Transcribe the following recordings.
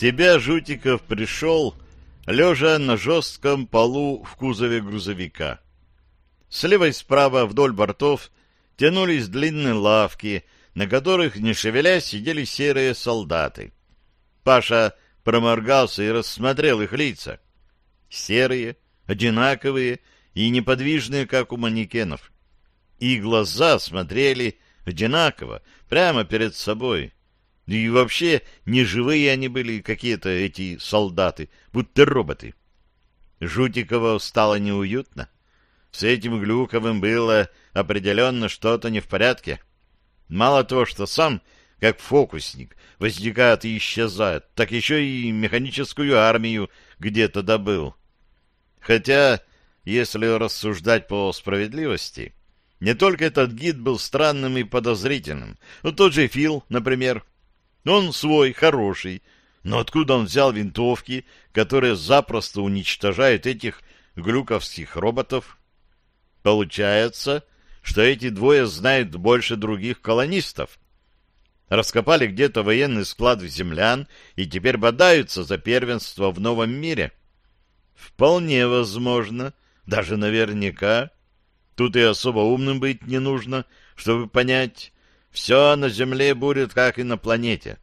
себя Жутиков пришел, лежа на жестком полу в кузове грузовика. Слева и справа вдоль бортов тянулись длинные лавки, на которых, не шевелясь, сидели серые солдаты. Паша проморгался и рассмотрел их лица. Серые, одинаковые и неподвижные, как у манекенов. И глаза смотрели одинаково, прямо перед собой. И вообще неживые они были какие-то эти солдаты, будто роботы. Жутикова стало неуютно. С этим Глюковым было определенно что-то не в порядке. Мало того, что сам, как фокусник, возникает и исчезает, так еще и механическую армию где-то добыл. Хотя, если рассуждать по справедливости, не только этот гид был странным и подозрительным, но тот же Фил, например. Он свой, хороший, но откуда он взял винтовки, которые запросто уничтожают этих глюковских роботов? Получается, что эти двое знают больше других колонистов. Раскопали где-то военный склад в землян и теперь бодаются за первенство в новом мире. Вполне возможно, даже наверняка. Тут и особо умным быть не нужно, чтобы понять, все на Земле будет, как и на планете.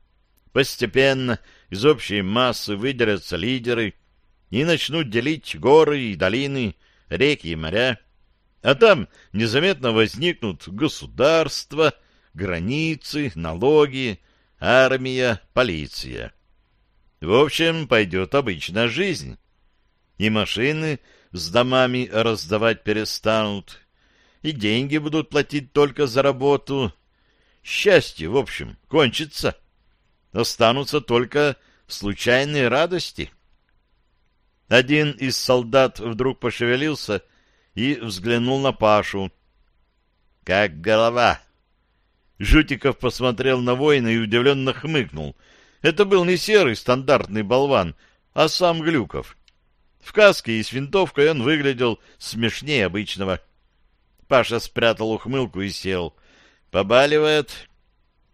Постепенно из общей массы выделятся лидеры и начнут делить горы и долины, реки и моря. А там незаметно возникнут государства, границы, налоги, армия, полиция. В общем, пойдет обычная жизнь. И машины с домами раздавать перестанут, и деньги будут платить только за работу. Счастье, в общем, кончится. Останутся только случайные радости. Один из солдат вдруг пошевелился — и взглянул на Пашу. «Как голова?» Жутиков посмотрел на воина и удивленно хмыкнул. Это был не серый стандартный болван, а сам Глюков. В каске и с винтовкой он выглядел смешнее обычного. Паша спрятал ухмылку и сел. «Побаливает?»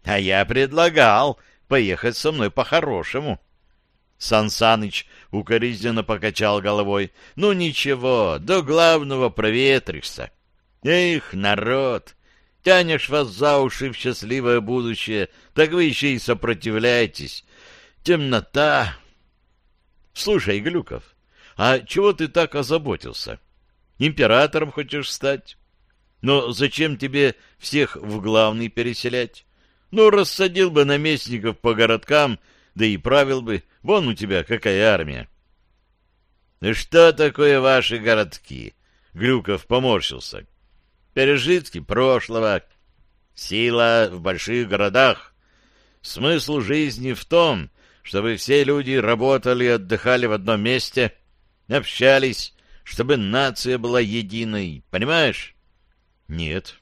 «А я предлагал поехать со мной по-хорошему». Сансаныч укоризненно покачал головой. Ну ничего, до главного проветришься. Эх, народ, тянешь вас за уши в счастливое будущее, так вы еще и сопротивляетесь. Темнота. Слушай, Глюков, а чего ты так озаботился? Императором хочешь стать? Но зачем тебе всех в главный переселять? Ну, рассадил бы наместников по городкам, да и правил бы, Вон у тебя какая армия. Что такое ваши городки? Глюков поморщился. Пережитки прошлого. Сила в больших городах. Смысл жизни в том, чтобы все люди работали и отдыхали в одном месте, общались, чтобы нация была единой. Понимаешь? Нет.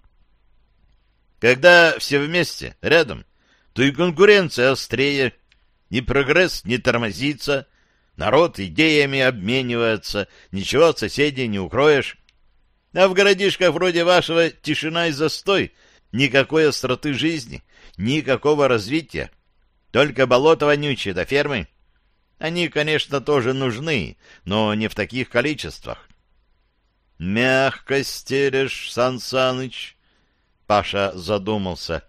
Когда все вместе, рядом, то и конкуренция острее ни прогресс не тормозится, народ идеями обменивается, ничего от соседей не укроешь. А в городишках вроде вашего тишина и застой, никакой остроты жизни, никакого развития. Только болото вонючее до фермы. Они, конечно, тоже нужны, но не в таких количествах. — Мягко стерешь, Сан Саныч. Паша задумался.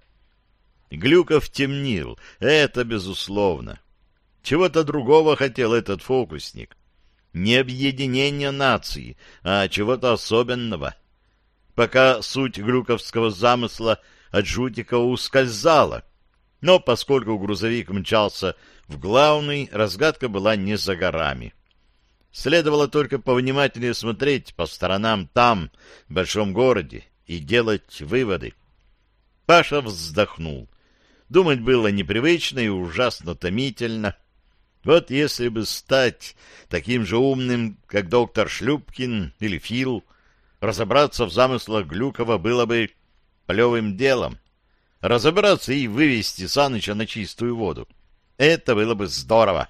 Глюков темнил, это безусловно. Чего-то другого хотел этот фокусник. Не объединение нации, а чего-то особенного. Пока суть глюковского замысла от Жутика ускользала. Но поскольку грузовик мчался в главный, разгадка была не за горами. Следовало только повнимательнее смотреть по сторонам там, в большом городе, и делать выводы. Паша вздохнул — Думать было непривычно и ужасно томительно. Вот если бы стать таким же умным, как доктор Шлюпкин или Фил, разобраться в замыслах Глюкова было бы плевым делом. Разобраться и вывести Саныча на чистую воду. Это было бы здорово.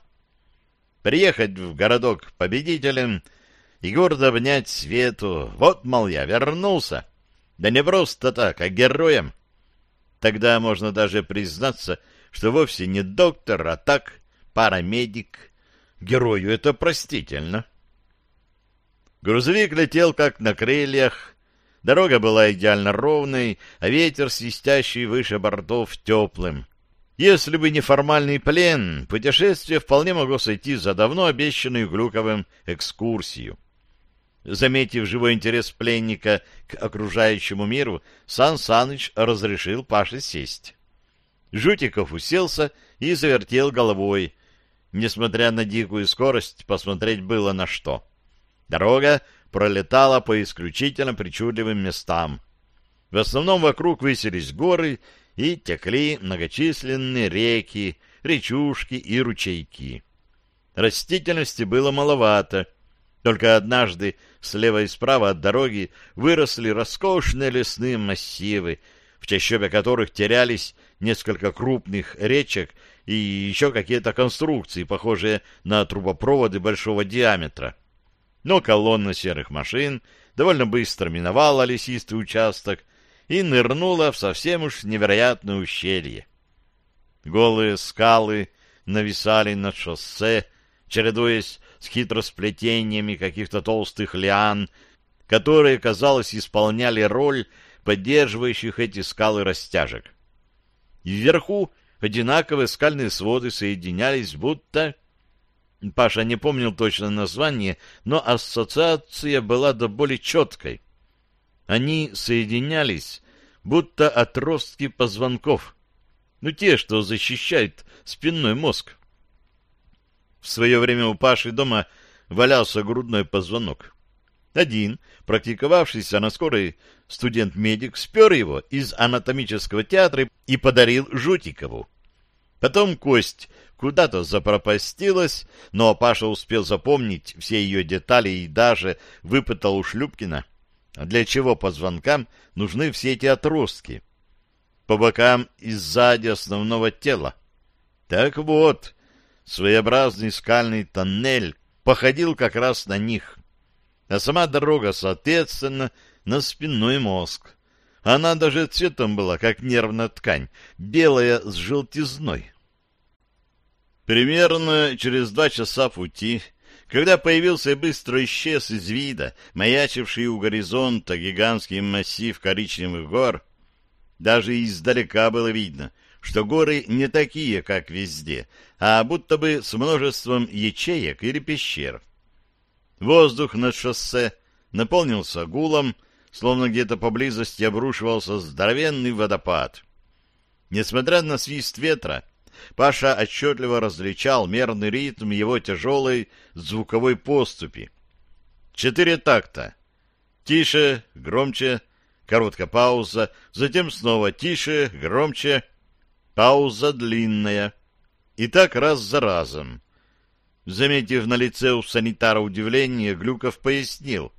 Приехать в городок победителем и гордо обнять свету. Вот, мол, я вернулся. Да не просто так, а героем. Тогда можно даже признаться, что вовсе не доктор, а так парамедик. Герою это простительно. Грузовик летел как на крыльях. Дорога была идеально ровной, а ветер, свистящий выше бортов, теплым. Если бы не формальный плен, путешествие вполне могло сойти за давно обещанную Глюковым экскурсию. Заметив живой интерес пленника к окружающему миру, Сан Саныч разрешил Паше сесть. Жутиков уселся и завертел головой. Несмотря на дикую скорость, посмотреть было на что. Дорога пролетала по исключительно причудливым местам. В основном вокруг высились горы и текли многочисленные реки, речушки и ручейки. Растительности было маловато, только однажды слева и справа от дороги выросли роскошные лесные массивы, в чащобе которых терялись несколько крупных речек и еще какие-то конструкции, похожие на трубопроводы большого диаметра. Но колонна серых машин довольно быстро миновала лесистый участок и нырнула в совсем уж невероятное ущелье. Голые скалы нависали над шоссе, чередуясь с хитросплетениями каких-то толстых лиан, которые, казалось, исполняли роль поддерживающих эти скалы растяжек. Вверху одинаковые скальные своды соединялись, будто... Паша не помнил точно название, но ассоциация была до боли четкой. Они соединялись, будто отростки позвонков, ну те, что защищают спинной мозг. В свое время у Паши дома валялся грудной позвонок. Один, практиковавшийся на скорой студент-медик, спер его из анатомического театра и подарил Жутикову. Потом кость куда-то запропастилась, но Паша успел запомнить все ее детали и даже выпытал у Шлюпкина, для чего позвонкам нужны все эти отростки. По бокам и сзади основного тела. Так вот, своеобразный скальный тоннель походил как раз на них. А сама дорога, соответственно, на спинной мозг. Она даже цветом была, как нервная ткань, белая с желтизной. Примерно через два часа пути, когда появился и быстро исчез из вида маячивший у горизонта гигантский массив коричневых гор, даже издалека было видно — что горы не такие, как везде, а будто бы с множеством ячеек или пещер. Воздух над шоссе наполнился гулом, словно где-то поблизости обрушивался здоровенный водопад. Несмотря на свист ветра, Паша отчетливо различал мерный ритм его тяжелой звуковой поступи. Четыре такта. Тише, громче, короткая пауза, затем снова тише, громче. Пауза длинная. И так раз за разом. Заметив на лице у санитара удивление, Глюков пояснил.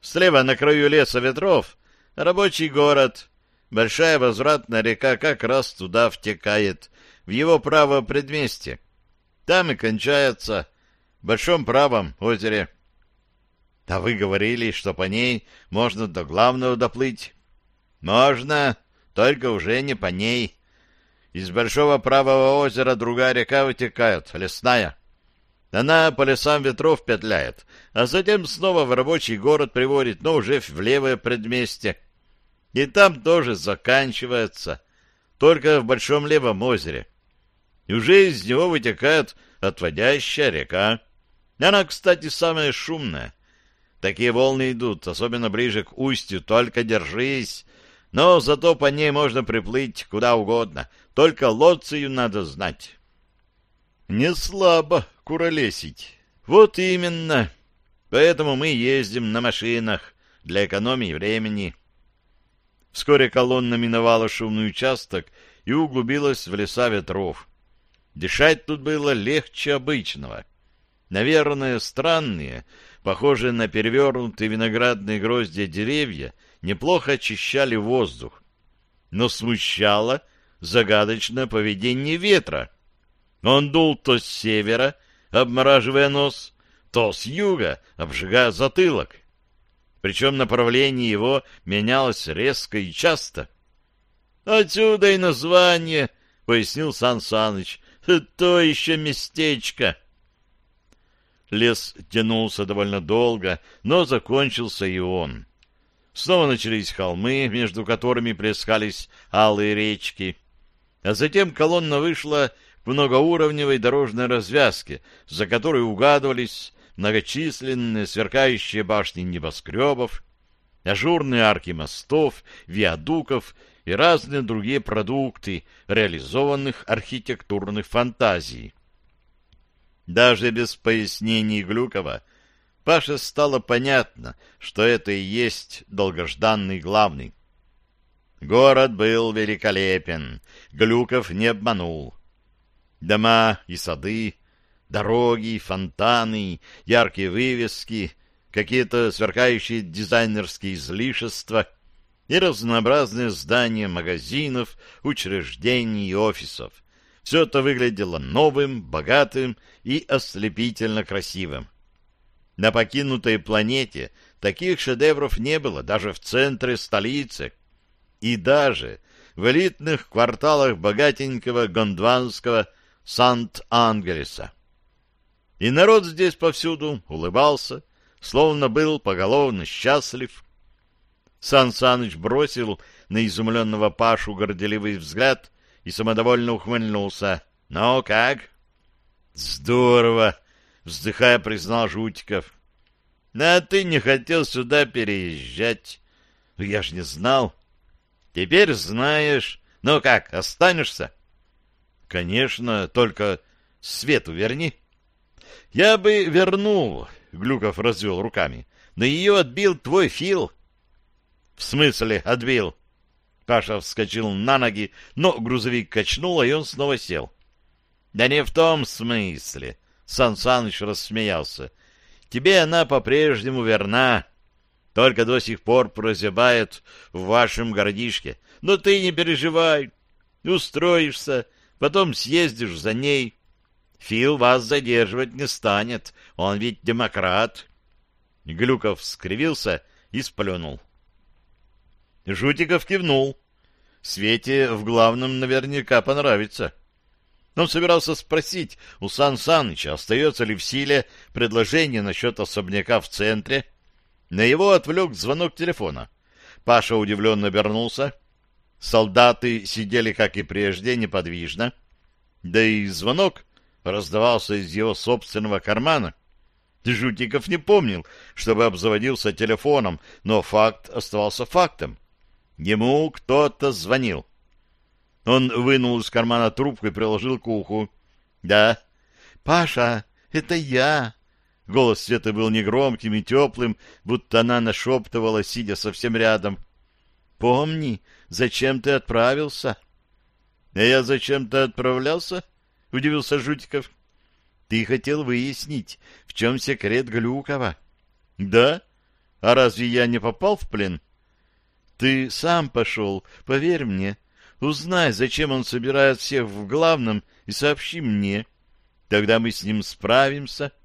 Слева на краю леса ветров рабочий город. Большая возвратная река как раз туда втекает, в его правое предместье. Там и кончается, в большом правом озере. — А вы говорили, что по ней можно до главного доплыть. — Можно, только уже не по ней. Из большого правого озера другая река вытекает, лесная. Она по лесам ветров петляет, а затем снова в рабочий город приводит, но уже в левое предместье. И там тоже заканчивается, только в Большом Левом озере. И уже из него вытекает отводящая река. Она, кстати, самая шумная. Такие волны идут, особенно ближе к устью, только держись. Но зато по ней можно приплыть куда угодно, только Лоцию надо знать. Не слабо куролесить. Вот именно. Поэтому мы ездим на машинах для экономии времени. Вскоре колонна миновала шумный участок и углубилась в леса ветров. Дышать тут было легче обычного. Наверное, странные, похожие на перевернутые виноградные гроздья деревья, неплохо очищали воздух. Но смущало, загадочное поведение ветра. Он дул то с севера, обмораживая нос, то с юга, обжигая затылок. Причем направление его менялось резко и часто. «Отсюда и название», — пояснил Сан Саныч, — «то еще местечко». Лес тянулся довольно долго, но закончился и он. Снова начались холмы, между которыми плескались алые речки а затем колонна вышла в многоуровневой дорожной развязке, за которой угадывались многочисленные сверкающие башни небоскребов, ажурные арки мостов, виадуков и разные другие продукты реализованных архитектурных фантазий. Даже без пояснений Глюкова Паше стало понятно, что это и есть долгожданный главный. Город был великолепен, Глюков не обманул. Дома и сады, дороги, фонтаны, яркие вывески, какие-то сверкающие дизайнерские излишества и разнообразные здания магазинов, учреждений и офисов. Все это выглядело новым, богатым и ослепительно красивым. На покинутой планете таких шедевров не было, даже в центре столицы и даже в элитных кварталах богатенького гондванского Сант-Ангелеса. И народ здесь повсюду улыбался, словно был поголовно счастлив. Сан Саныч бросил на изумленного Пашу горделивый взгляд и самодовольно ухмыльнулся. — Ну как? — Здорово! — вздыхая, признал Жутиков. — ну, А ты не хотел сюда переезжать. — ну, Я ж не знал. — Теперь знаешь. Ну как, останешься? Конечно, только свету верни. Я бы вернул, Глюков развел руками, но ее отбил твой Фил. В смысле отбил? Паша вскочил на ноги, но грузовик качнуло, и он снова сел. Да не в том смысле, Сан Саныч рассмеялся. Тебе она по-прежнему верна только до сих пор прозябает в вашем городишке. Но ты не переживай, устроишься, потом съездишь за ней. Фил вас задерживать не станет, он ведь демократ. Глюков скривился и сплюнул. Жутиков кивнул. Свете в главном наверняка понравится. Он собирался спросить у Сан Саныча, остается ли в силе предложение насчет особняка в центре, на его отвлек звонок телефона. Паша удивленно обернулся. Солдаты сидели, как и прежде, неподвижно. Да и звонок раздавался из его собственного кармана. Жутиков не помнил, чтобы обзаводился телефоном, но факт оставался фактом. Ему кто-то звонил. Он вынул из кармана трубку и приложил к уху. — Да. — Паша, это я. Голос Светы был негромким и теплым, будто она нашептывала, сидя совсем рядом. — Помни, зачем ты отправился? — А я зачем-то отправлялся? — удивился Жутиков. — Ты хотел выяснить, в чем секрет Глюкова. — Да? А разве я не попал в плен? — Ты сам пошел, поверь мне. Узнай, зачем он собирает всех в главном, и сообщи мне. Тогда мы с ним справимся. —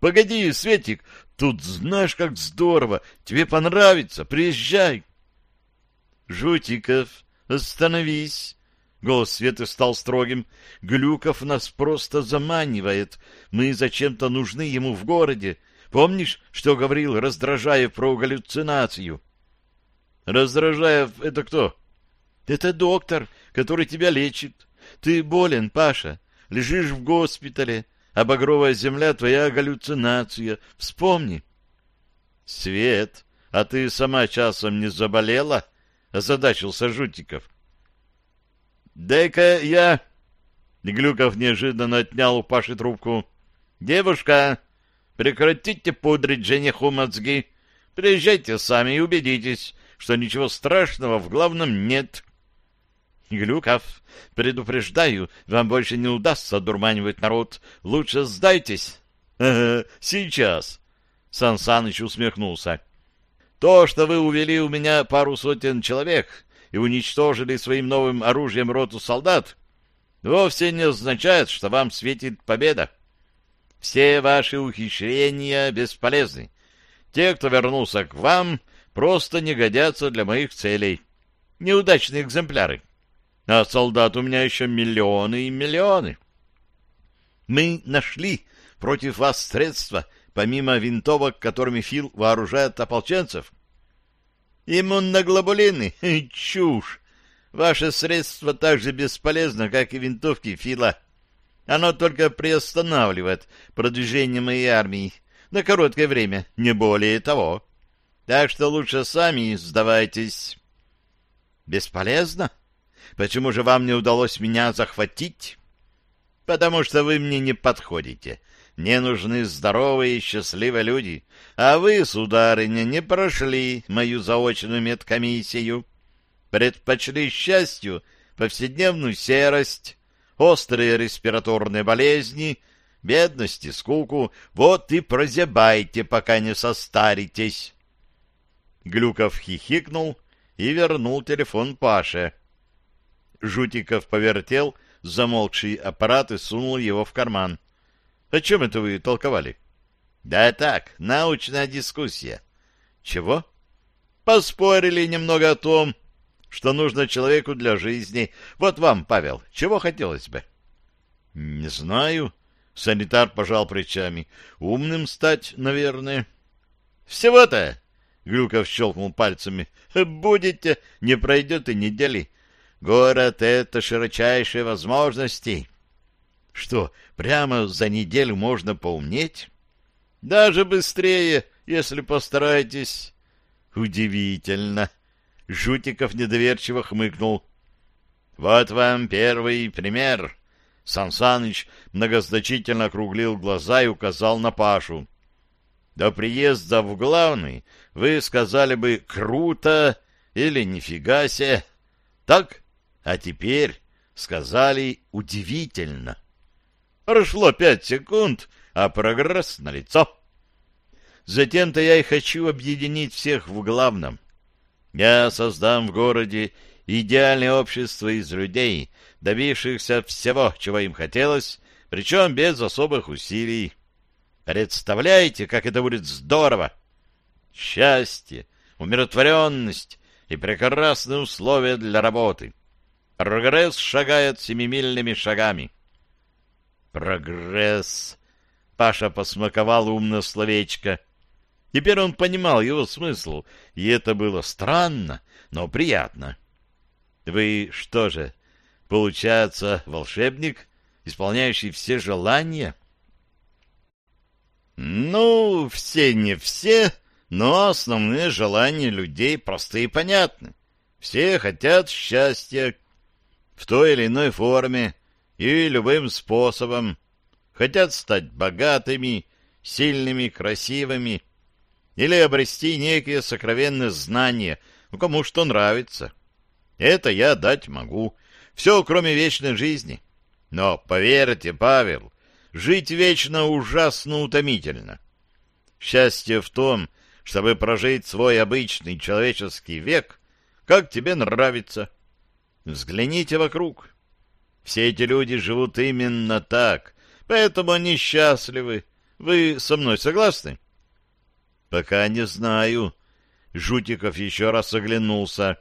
Погоди, Светик, тут знаешь, как здорово. Тебе понравится. Приезжай. Жутиков, остановись. Голос Светы стал строгим. Глюков нас просто заманивает. Мы зачем-то нужны ему в городе. Помнишь, что говорил Раздражаев про галлюцинацию? Раздражаев — это кто? Это доктор, который тебя лечит. Ты болен, Паша. Лежишь в госпитале а багровая земля — твоя галлюцинация. Вспомни. — Свет, а ты сама часом не заболела? — озадачился Жутиков. — Дай-ка я... Глюков неожиданно отнял у Паши трубку. — Девушка, прекратите пудрить жениху мозги. Приезжайте сами и убедитесь, что ничего страшного в главном нет. — Глюков, предупреждаю, вам больше не удастся одурманивать народ. Лучше сдайтесь. Ага, сейчас. Сан Саныч усмехнулся. То, что вы увели у меня пару сотен человек и уничтожили своим новым оружием роту солдат, вовсе не означает, что вам светит победа. Все ваши ухищрения бесполезны. Те, кто вернулся к вам, просто не годятся для моих целей. Неудачные экземпляры. А солдат у меня еще миллионы и миллионы. Мы нашли против вас средства, помимо винтовок, которыми Фил вооружает ополченцев. Иммуноглобулины? Чушь! Ваше средство так же бесполезно, как и винтовки Фила. Оно только приостанавливает продвижение моей армии на короткое время, не более того. Так что лучше сами сдавайтесь. Бесполезно? Почему же вам не удалось меня захватить? Потому что вы мне не подходите. Мне нужны здоровые и счастливые люди. А вы, сударыня, не прошли мою заочную медкомиссию. Предпочли счастью повседневную серость, острые респираторные болезни, бедность и скуку. Вот и прозябайте, пока не состаритесь. Глюков хихикнул и вернул телефон Паше. Жутиков повертел замолкший аппарат и сунул его в карман. — О чем это вы толковали? — Да так, научная дискуссия. — Чего? — Поспорили немного о том, что нужно человеку для жизни. Вот вам, Павел, чего хотелось бы? — Не знаю. Санитар пожал плечами. — Умным стать, наверное. — Всего-то! — Глюков щелкнул пальцами. — Будете, не пройдет и недели, Город — это широчайшие возможности. Что, прямо за неделю можно поумнеть? Даже быстрее, если постараетесь. Удивительно. Жутиков недоверчиво хмыкнул. Вот вам первый пример. Сансаныч многозначительно округлил глаза и указал на Пашу. До приезда в главный вы сказали бы «круто» или «нифига себе». Так? А теперь сказали удивительно. Прошло пять секунд, а прогресс налицо. Затем-то я и хочу объединить всех в главном. Я создам в городе идеальное общество из людей, добившихся всего, чего им хотелось, причем без особых усилий. Представляете, как это будет здорово! Счастье, умиротворенность и прекрасные условия для работы. Прогресс шагает семимильными шагами. Прогресс. Паша посмаковал умное словечко. Теперь он понимал его смысл, и это было странно, но приятно. Вы что же, получается, волшебник, исполняющий все желания? Ну, все не все, но основные желания людей просты и понятны. Все хотят счастья, в той или иной форме и любым способом, хотят стать богатыми, сильными, красивыми или обрести некие сокровенные знания, ну, кому что нравится. Это я дать могу, все, кроме вечной жизни. Но, поверьте, Павел, жить вечно ужасно утомительно. Счастье в том, чтобы прожить свой обычный человеческий век, как тебе нравится, Взгляните вокруг. Все эти люди живут именно так, поэтому они счастливы. Вы со мной согласны? Пока не знаю. Жутиков еще раз оглянулся.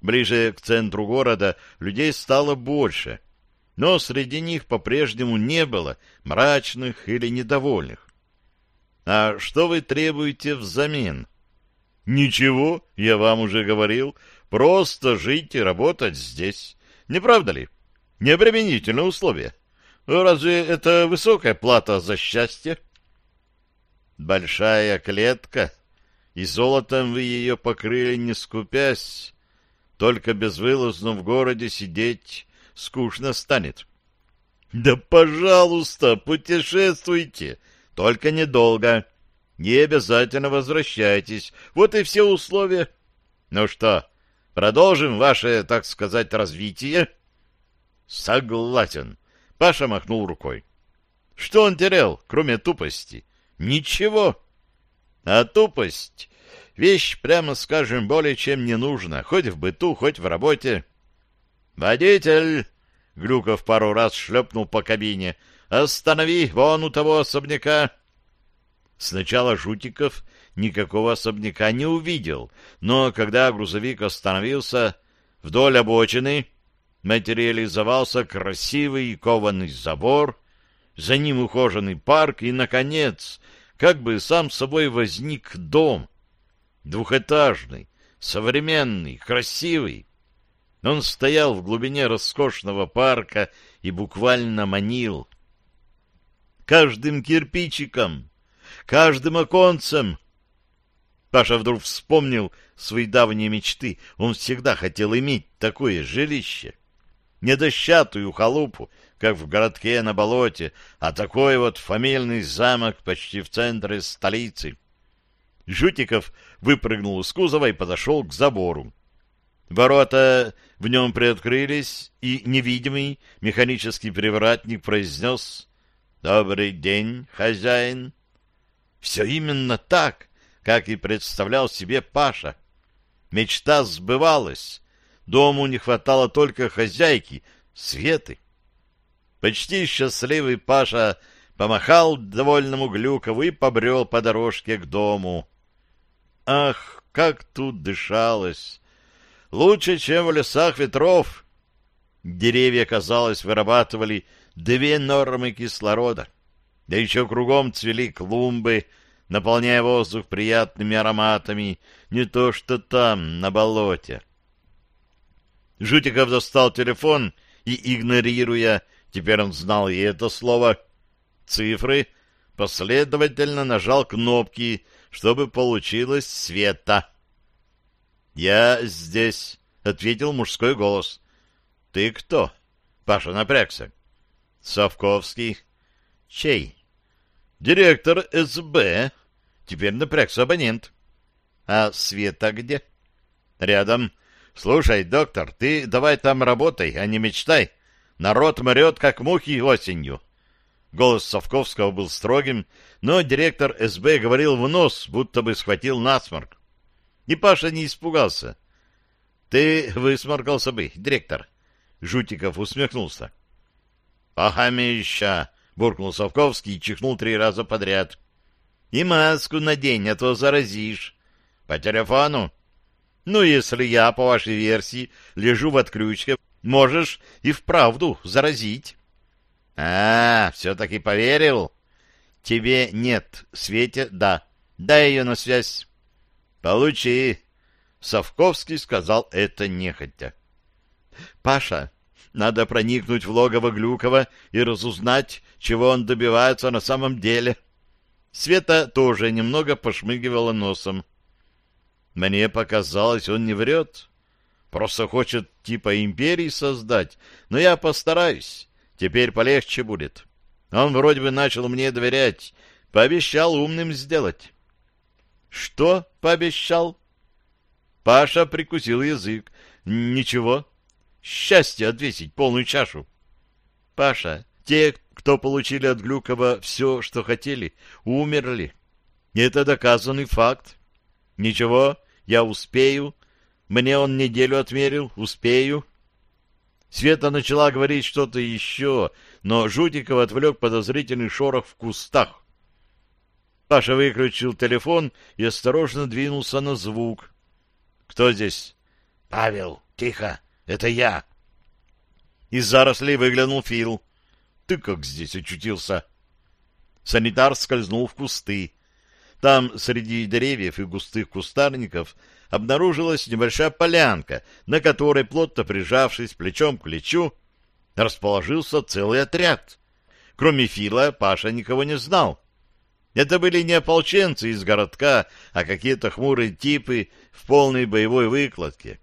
Ближе к центру города людей стало больше, но среди них по-прежнему не было мрачных или недовольных. «А что вы требуете взамен?» «Ничего, я вам уже говорил. Просто жить и работать здесь. Не правда ли? Необременительные условия. Разве это высокая плата за счастье? Большая клетка, и золотом вы ее покрыли, не скупясь. Только безвылазно в городе сидеть скучно станет. Да, пожалуйста, путешествуйте, только недолго. Не обязательно возвращайтесь. Вот и все условия. Ну что, Продолжим ваше, так сказать, развитие? Согласен. Паша махнул рукой. Что он терял, кроме тупости? Ничего. А тупость — вещь, прямо скажем, более чем не нужна, хоть в быту, хоть в работе. «Водитель!» — Глюков пару раз шлепнул по кабине. «Останови вон у того особняка!» Сначала Жутиков никакого особняка не увидел, но когда грузовик остановился вдоль обочины, материализовался красивый кованый забор, за ним ухоженный парк и, наконец, как бы сам собой возник дом. Двухэтажный, современный, красивый. Он стоял в глубине роскошного парка и буквально манил. Каждым кирпичиком, каждым оконцем Саша вдруг вспомнил свои давние мечты. Он всегда хотел иметь такое жилище. Не дощатую халупу, как в городке на болоте, а такой вот фамильный замок почти в центре столицы. Жутиков выпрыгнул из кузова и подошел к забору. Ворота в нем приоткрылись, и невидимый механический привратник произнес «Добрый день, хозяин». Все именно так как и представлял себе Паша. Мечта сбывалась. Дому не хватало только хозяйки, Светы. Почти счастливый Паша помахал довольному Глюкову и побрел по дорожке к дому. Ах, как тут дышалось! Лучше, чем в лесах ветров. Деревья, казалось, вырабатывали две нормы кислорода. Да еще кругом цвели клумбы — наполняя воздух приятными ароматами, не то что там, на болоте. Жутиков достал телефон и, игнорируя, теперь он знал и это слово, цифры, последовательно нажал кнопки, чтобы получилось света. «Я здесь», — ответил мужской голос. «Ты кто?» Паша напрягся. «Совковский». «Чей?» «Директор СБ Теперь напрягся абонент. А Света где? Рядом. Слушай, доктор, ты давай там работай, а не мечтай. Народ мрет, как мухи осенью. Голос Совковского был строгим, но директор СБ говорил в нос, будто бы схватил насморк. И Паша не испугался. — Ты высморкался бы, директор. Жутиков усмехнулся. — Пахамища! — буркнул Совковский и чихнул три раза подряд. — и маску надень, а то заразишь. По телефону? Ну, если я, по вашей версии, лежу в отключке, можешь и вправду заразить. А, все-таки поверил? Тебе нет, Свете да. Дай ее на связь. Получи. Совковский сказал это нехотя. Паша, надо проникнуть в логово Глюкова и разузнать, чего он добивается на самом деле. — Света тоже немного пошмыгивала носом. Мне показалось, он не врет. Просто хочет типа империи создать. Но я постараюсь. Теперь полегче будет. Он вроде бы начал мне доверять. Пообещал умным сделать. Что пообещал? Паша прикусил язык. Ничего. Счастье отвесить полную чашу. Паша, те, кто получили от Глюкова все, что хотели, умерли. Это доказанный факт. Ничего, я успею. Мне он неделю отмерил, успею. Света начала говорить что-то еще, но Жутиков отвлек подозрительный шорох в кустах. Паша выключил телефон и осторожно двинулся на звук. «Кто здесь?» «Павел, тихо, это я!» Из зарослей выглянул Фил ты как здесь очутился? Санитар скользнул в кусты. Там среди деревьев и густых кустарников обнаружилась небольшая полянка, на которой, плотно прижавшись плечом к плечу, расположился целый отряд. Кроме Фила, Паша никого не знал. Это были не ополченцы из городка, а какие-то хмурые типы в полной боевой выкладке.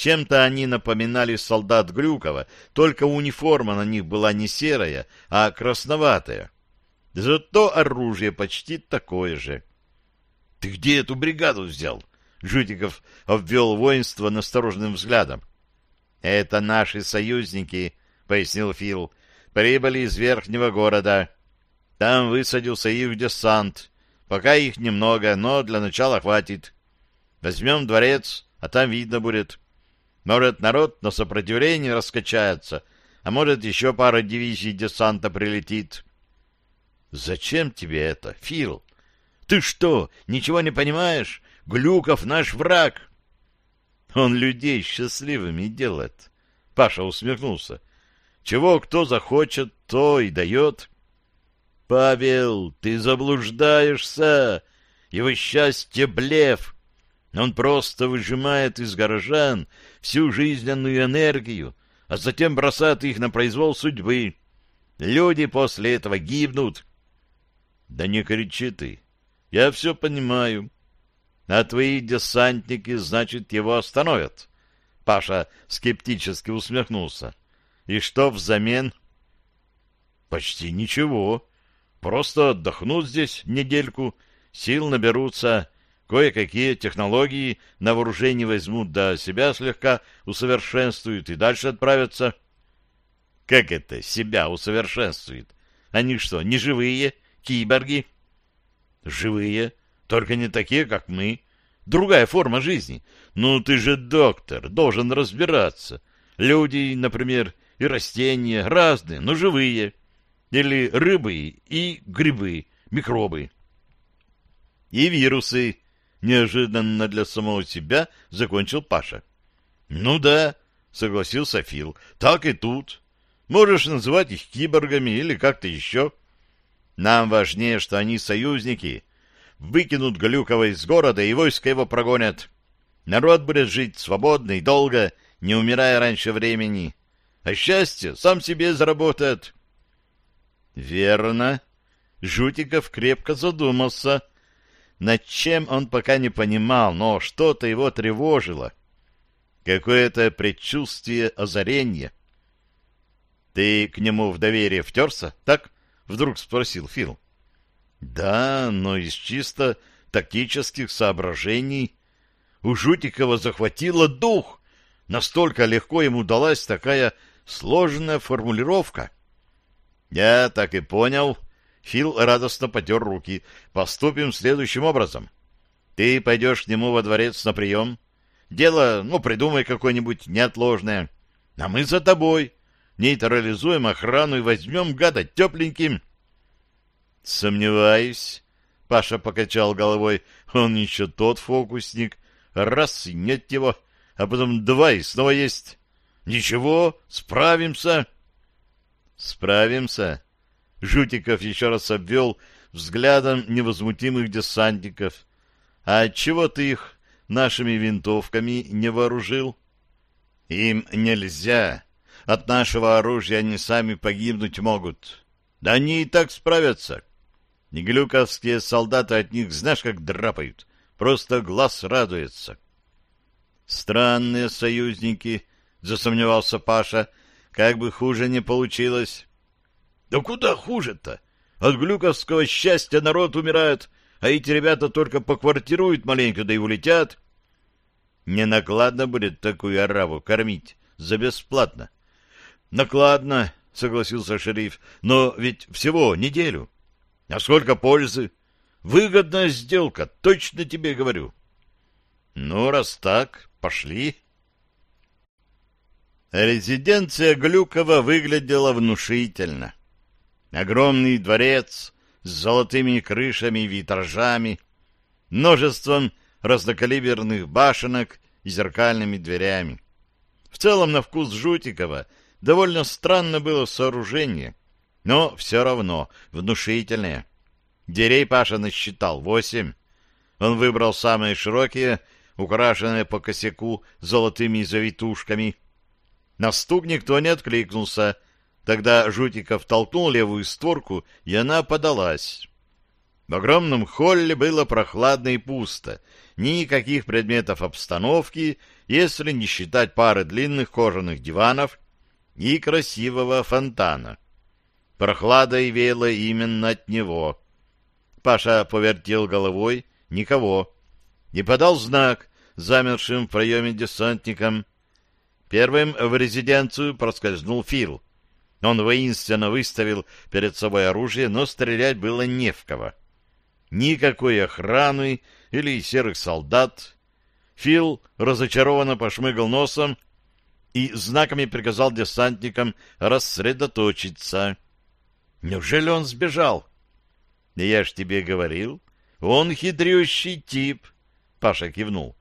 Чем-то они напоминали солдат Грюкова, только униформа на них была не серая, а красноватая. Зато оружие почти такое же. — Ты где эту бригаду взял? — Жутиков обвел воинство настороженным взглядом. — Это наши союзники, — пояснил Фил. — Прибыли из верхнего города. Там высадился их десант. Пока их немного, но для начала хватит. Возьмем дворец, а там видно будет. — может, народ на сопротивление раскачается, а может, еще пара дивизий десанта прилетит. Зачем тебе это, Фил? Ты что, ничего не понимаешь? Глюков наш враг. Он людей счастливыми делает. Паша усмехнулся. Чего кто захочет, то и дает. Павел, ты заблуждаешься. Его счастье — блеф. Он просто выжимает из горожан всю жизненную энергию, а затем бросает их на произвол судьбы. Люди после этого гибнут. Да не кричи ты. Я все понимаю. А твои десантники, значит, его остановят. Паша скептически усмехнулся. И что взамен? Почти ничего. Просто отдохнут здесь недельку, сил наберутся, Кое-какие технологии на вооружение возьмут, да себя слегка усовершенствуют и дальше отправятся. Как это себя усовершенствует? Они что, не живые? Киборги? Живые, только не такие, как мы. Другая форма жизни. Ну, ты же доктор, должен разбираться. Люди, например, и растения разные, но живые. Или рыбы и грибы, микробы. И вирусы неожиданно для самого себя закончил Паша. «Ну да», — согласился Фил, — «так и тут. Можешь называть их киборгами или как-то еще. Нам важнее, что они союзники. Выкинут Глюкова из города, и войско его прогонят. Народ будет жить свободно и долго, не умирая раньше времени. А счастье сам себе заработает». «Верно». Жутиков крепко задумался — над чем он пока не понимал, но что-то его тревожило. Какое-то предчувствие озарения. «Ты к нему в доверие втерся, так?» — вдруг спросил Фил. «Да, но из чисто тактических соображений. У Жутикова захватило дух. Настолько легко ему далась такая сложная формулировка». «Я так и понял», Фил радостно потер руки. «Поступим следующим образом. Ты пойдешь к нему во дворец на прием. Дело, ну, придумай какое-нибудь неотложное. А мы за тобой. Нейтрализуем охрану и возьмем гада тепленьким». «Сомневаюсь», — Паша покачал головой. «Он еще тот фокусник. Раз, и нет его, а потом два, и снова есть». «Ничего, справимся». «Справимся?» Жутиков еще раз обвел взглядом невозмутимых десантников. «А чего ты их нашими винтовками не вооружил?» «Им нельзя. От нашего оружия они сами погибнуть могут. Да они и так справятся. Неглюковские солдаты от них знаешь как драпают. Просто глаз радуется». «Странные союзники», — засомневался Паша, — «как бы хуже не получилось». Да куда хуже-то? От глюковского счастья народ умирает, а эти ребята только поквартируют маленько, да и улетят. Не накладно будет такую ораву кормить за бесплатно. Накладно, согласился шериф, но ведь всего неделю. А сколько пользы? Выгодная сделка, точно тебе говорю. Ну, раз так, пошли. Резиденция Глюкова выглядела внушительно. Огромный дворец с золотыми крышами и витражами, множеством разнокалиберных башенок и зеркальными дверями. В целом, на вкус Жутикова довольно странно было сооружение, но все равно внушительное. Дерей Паша насчитал восемь. Он выбрал самые широкие, украшенные по косяку золотыми завитушками. На стук никто не откликнулся — Тогда Жутиков толкнул левую створку, и она подалась. В огромном холле было прохладно и пусто, никаких предметов обстановки, если не считать пары длинных кожаных диванов и красивого фонтана. Прохлада и веяло именно от него. Паша повертел головой, никого, и подал знак замершим в проеме десантникам. Первым в резиденцию проскользнул Фил — он воинственно выставил перед собой оружие, но стрелять было не в кого. Никакой охраны или серых солдат. Фил разочарованно пошмыгал носом и знаками приказал десантникам рассредоточиться. Неужели он сбежал? Я ж тебе говорил, он хитрющий тип, Паша кивнул.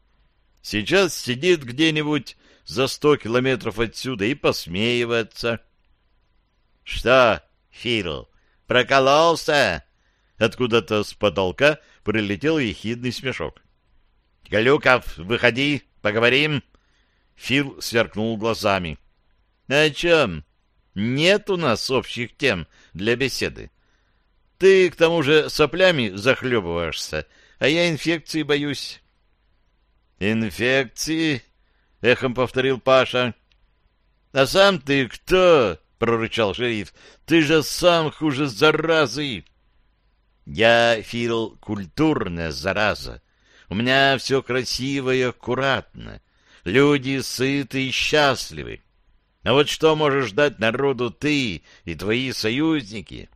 Сейчас сидит где-нибудь за сто километров отсюда и посмеивается. «Что, Фил, прокололся?» Откуда-то с потолка прилетел ехидный смешок. «Галюков, выходи, поговорим!» Фил сверкнул глазами. А «О чем? Нет у нас общих тем для беседы. Ты, к тому же, соплями захлебываешься, а я инфекции боюсь». «Инфекции?» — эхом повторил Паша. «А сам ты кто?» — прорычал шериф. «Ты же сам хуже заразы!» «Я, Фил, культурная зараза. У меня все красиво и аккуратно. Люди сыты и счастливы. А вот что можешь дать народу ты и твои союзники?»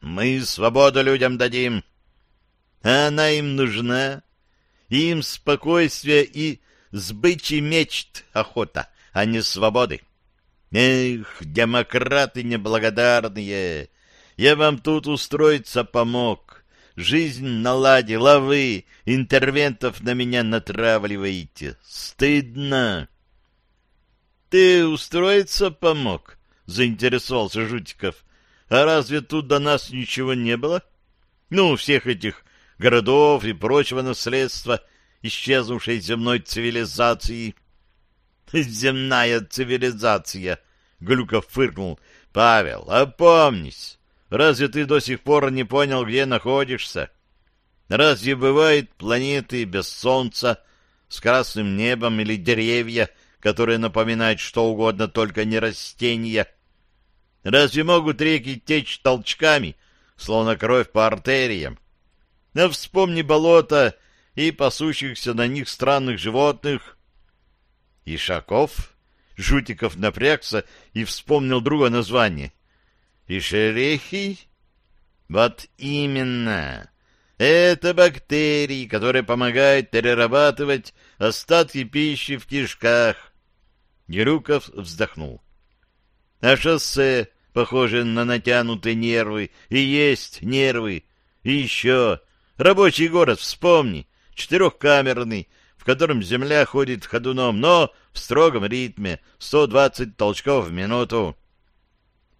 «Мы свободу людям дадим». «А она им нужна. Им спокойствие и сбычий мечт охота, а не свободы». Эх, демократы неблагодарные! Я вам тут устроиться помог. Жизнь наладил, а вы интервентов на меня натравливаете. Стыдно! — Ты устроиться помог? — заинтересовался Жутиков. — А разве тут до нас ничего не было? Ну, всех этих городов и прочего наследства исчезнувшей земной цивилизации — «Земная цивилизация!» — Глюков фыркнул. «Павел, опомнись! Разве ты до сих пор не понял, где находишься? Разве бывают планеты без солнца, с красным небом или деревья, которые напоминают что угодно, только не растения? Разве могут реки течь толчками, словно кровь по артериям? Но вспомни болото и пасущихся на них странных животных, Ишаков? Жутиков напрягся и вспомнил другое название. Ишерехий? Вот именно. Это бактерии, которые помогают перерабатывать остатки пищи в кишках. Нерюков вздохнул. А шоссе, похоже на натянутые нервы, и есть нервы. И еще. Рабочий город, вспомни, четырехкамерный, в котором земля ходит ходуном, но в строгом ритме 120 толчков в минуту.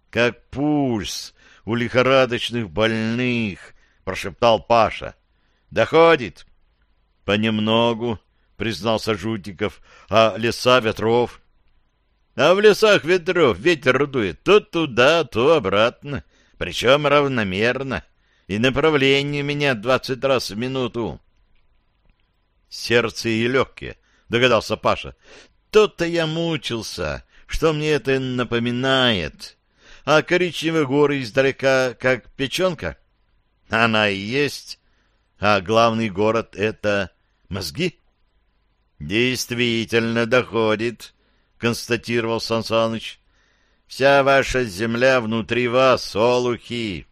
«Как пульс у лихорадочных больных!» — прошептал Паша. «Доходит!» «Понемногу», — признался Жутиков, — «а леса ветров?» «А в лесах ветров ветер дует то туда, то обратно, причем равномерно, и направление меняет двадцать раз в минуту». «Сердце и легкие», — догадался Паша. Что-то я мучился, что мне это напоминает. А коричневые горы издалека, как печенка? Она и есть. А главный город — это мозги? Действительно доходит, — констатировал Сансаныч. Вся ваша земля внутри вас, олухи.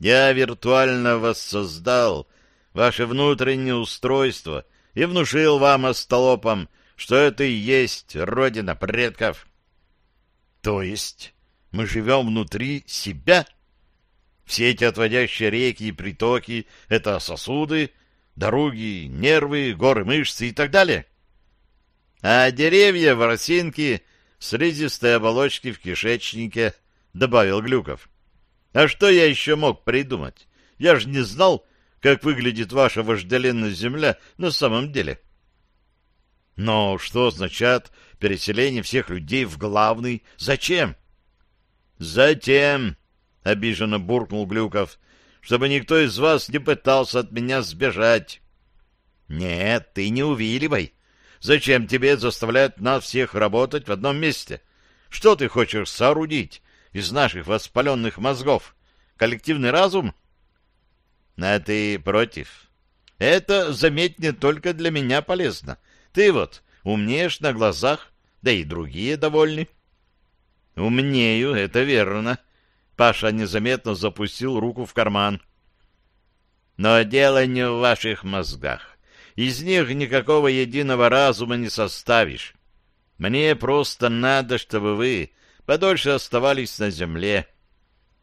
Я виртуально воссоздал ваше внутреннее устройство и внушил вам, остолопам, что это и есть родина предков. То есть мы живем внутри себя? Все эти отводящие реки и притоки — это сосуды, дороги, нервы, горы мышцы и так далее. А деревья, воросинки, слизистые оболочки в кишечнике, — добавил Глюков. А что я еще мог придумать? Я же не знал, как выглядит ваша вожделенная земля на самом деле. Но что означает переселение всех людей в главный? Зачем? Затем, — обиженно буркнул Глюков, — чтобы никто из вас не пытался от меня сбежать. Нет, ты не увиливай. Зачем тебе заставлять нас всех работать в одном месте? Что ты хочешь соорудить из наших воспаленных мозгов? Коллективный разум? А ты против? Это, заметь, не только для меня полезно, ты вот умнеешь на глазах, да и другие довольны. Умнею, это верно. Паша незаметно запустил руку в карман. Но дело не в ваших мозгах. Из них никакого единого разума не составишь. Мне просто надо, чтобы вы подольше оставались на земле,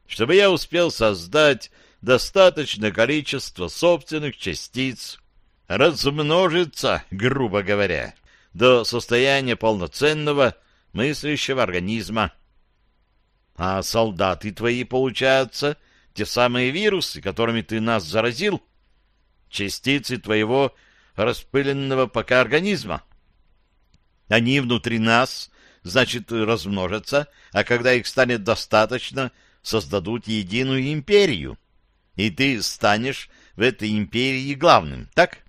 чтобы я успел создать достаточное количество собственных частиц, размножиться, грубо говоря, до состояния полноценного мыслящего организма. А солдаты твои, получаются, те самые вирусы, которыми ты нас заразил, частицы твоего распыленного пока организма. Они внутри нас, значит, размножатся, а когда их станет достаточно, создадут единую империю. И ты станешь в этой империи главным, так?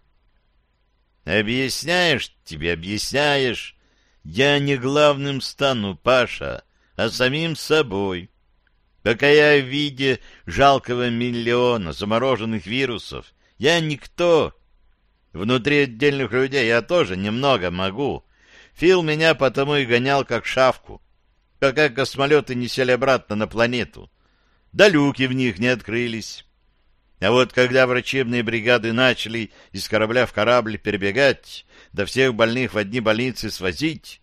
Объясняешь тебе, объясняешь. Я не главным стану, Паша, а самим собой. Пока я в виде жалкого миллиона замороженных вирусов, я никто. Внутри отдельных людей я тоже немного могу. Фил меня потому и гонял как шавку, пока космолеты не сели обратно на планету. Да люки в них не открылись. А вот когда врачебные бригады начали из корабля в корабль перебегать, до да всех больных в одни больницы свозить,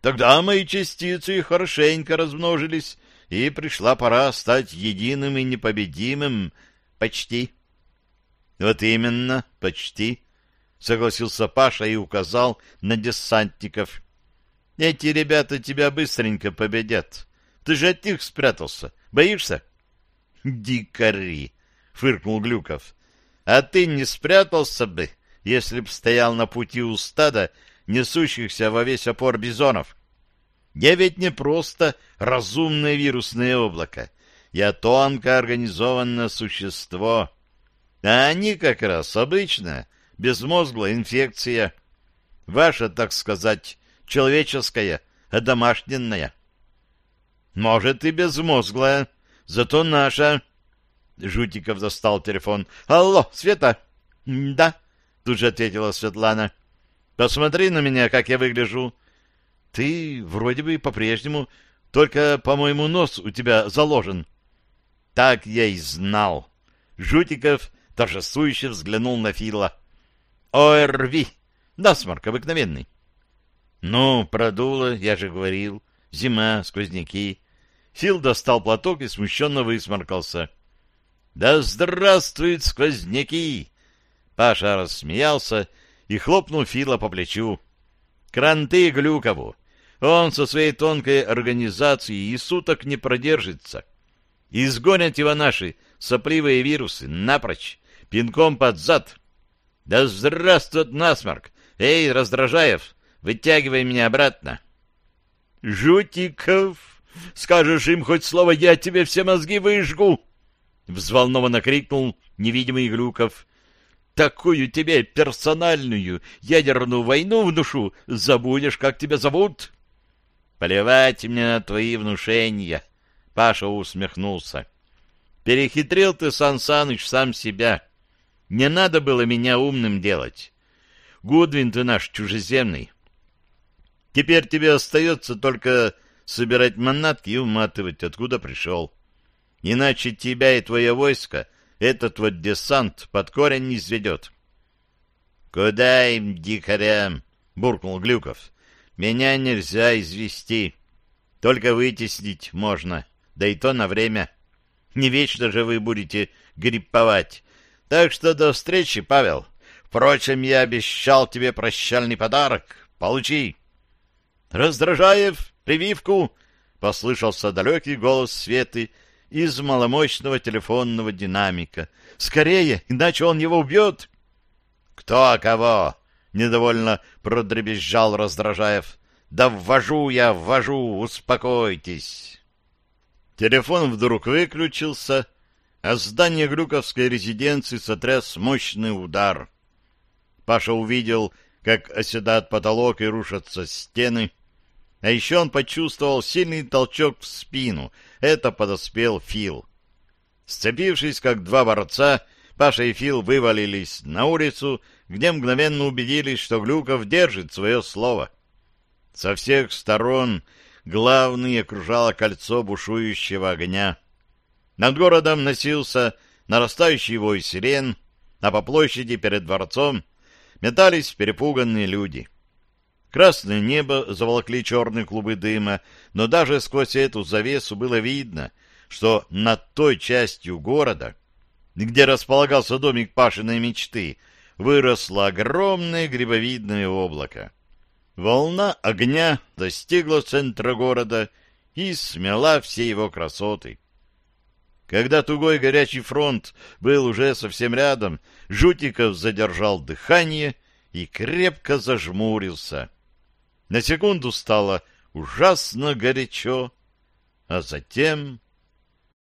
тогда мои частицы хорошенько размножились, и пришла пора стать единым и непобедимым почти. — Вот именно, почти, — согласился Паша и указал на десантников. — Эти ребята тебя быстренько победят. Ты же от них спрятался. Боишься? — Дикари! фыркнул Глюков. А ты не спрятался бы, если б стоял на пути у стада, несущихся во весь опор бизонов. Я ведь не просто разумное вирусное облако. Я тонко организованное существо. А они как раз обычная безмозглая инфекция. Ваша, так сказать, человеческая, а одомашненная. Может и безмозглая, зато наша Жутиков достал телефон. «Алло, Света?» «Да», — тут же ответила Светлана. «Посмотри на меня, как я выгляжу». «Ты вроде бы по-прежнему, только, по-моему, нос у тебя заложен». «Так я и знал». Жутиков торжествующе взглянул на Фила. «ОРВИ! Насморк обыкновенный». «Ну, продуло, я же говорил. Зима, сквозняки». Фил достал платок и смущенно высморкался. «Да здравствуют сквозняки!» Паша рассмеялся и хлопнул Фила по плечу. «Кранты Глюкову! Он со своей тонкой организацией и суток не продержится. Изгонят его наши сопливые вирусы напрочь, пинком под зад. Да здравствует насморк! Эй, Раздражаев, вытягивай меня обратно!» «Жутиков! Скажешь им хоть слово, я тебе все мозги выжгу!» — взволнованно крикнул невидимый Глюков. «Такую тебе персональную ядерную войну внушу, забудешь, как тебя зовут!» «Плевать мне на твои внушения!» — Паша усмехнулся. «Перехитрил ты, Сан Саныч, сам себя. Не надо было меня умным делать. Гудвин ты наш чужеземный. Теперь тебе остается только собирать манатки и уматывать, откуда пришел. Иначе тебя и твое войско этот вот десант под корень не сведет. — Куда им, дикарям? — буркнул Глюков. — Меня нельзя извести. Только вытеснить можно, да и то на время. Не вечно же вы будете грипповать. Так что до встречи, Павел. Впрочем, я обещал тебе прощальный подарок. Получи. — Раздражаев, прививку! — послышался далекий голос Светы — из маломощного телефонного динамика. «Скорее, иначе он его убьет!» «Кто кого?» — недовольно продребезжал Раздражаев. «Да ввожу я, ввожу, успокойтесь!» Телефон вдруг выключился, а здание Грюковской резиденции сотряс мощный удар. Паша увидел, как оседает потолок и рушатся стены, а еще он почувствовал сильный толчок в спину — это подоспел Фил. Сцепившись, как два борца, Паша и Фил вывалились на улицу, где мгновенно убедились, что Глюков держит свое слово. Со всех сторон главный окружало кольцо бушующего огня. Над городом носился нарастающий вой сирен, а по площади перед дворцом метались перепуганные люди — Красное небо заволокли черные клубы дыма, но даже сквозь эту завесу было видно, что над той частью города, где располагался домик Пашиной мечты, выросло огромное грибовидное облако. Волна огня достигла центра города и смела все его красоты. Когда тугой горячий фронт был уже совсем рядом, Жутиков задержал дыхание и крепко зажмурился — на секунду стало ужасно горячо, а затем